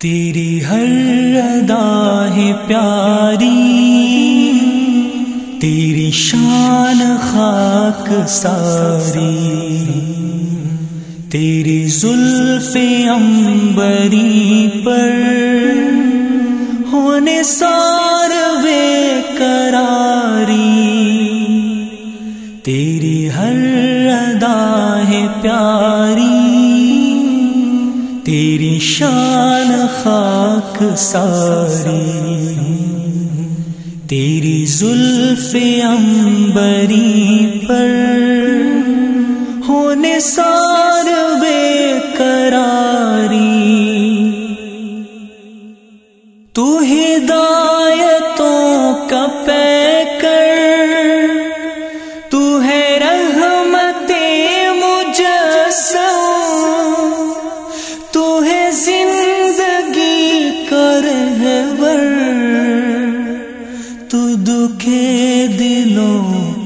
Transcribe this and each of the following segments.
تیری ہر ادا ہے پیاری، تیری شان خاک ساری، تیری زلف امبری پر ہونے سار وے کراری تیری ہر ادا ہے پیاری تیری شان خاک ساری تیری زلف امبری پر ہونے سار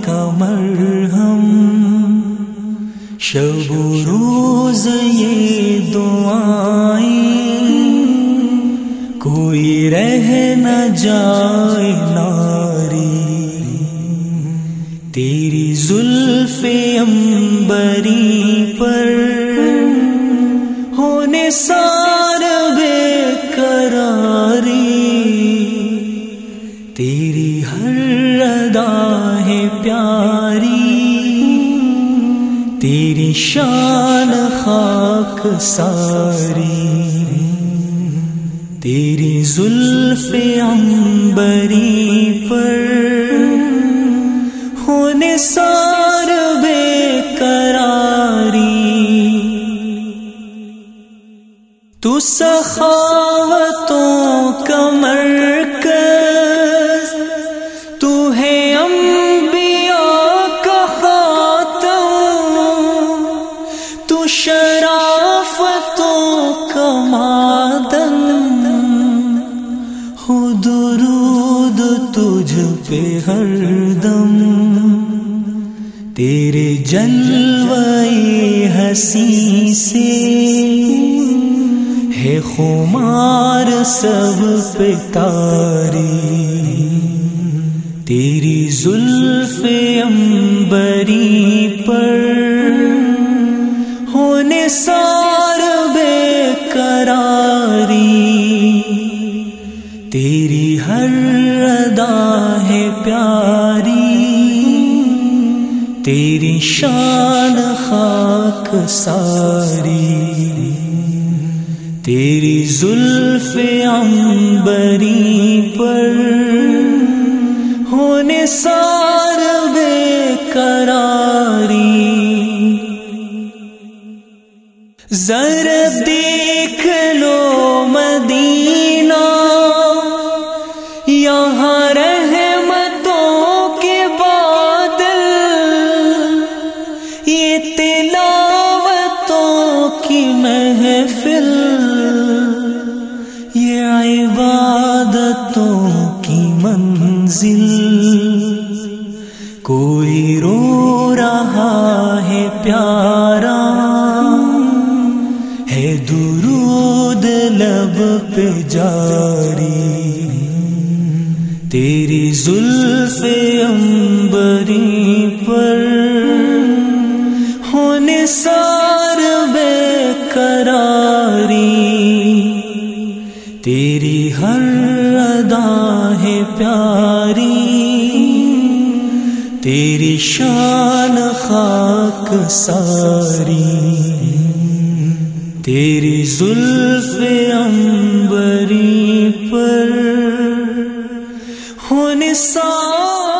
کا مرہم شب و روز یہ دعائیں۔ کوئی رہ نہ جائے ناری۔ تیری زلف امبری پر ہونے سار بے کراری تیری تیری شان خاک ساری، تیری زلف امبری پر ہونے سار بے کراری تو سخاوتوں کا پہ ہر دم تیرے جلوئی ہنسی سے ہے خمار سب پہ تاری تیری زلف امبری تیری ہر ادا ہے پیاری، تیری شان خاک ساری۔ تیری زلف امبری پر ہونے سار بے کراری ذر دیکھ لو مدینہ محفل، یہ عبادتوں کی منزل۔ کوئی رو رہا ہے پیارا، ہے درود لب پہ جاری۔ تیری زلف امبری پر ہونے سار ہر ادا ہے پیاری تیری شان خاک ساری۔ تیری زلف امبری پر ہونے سار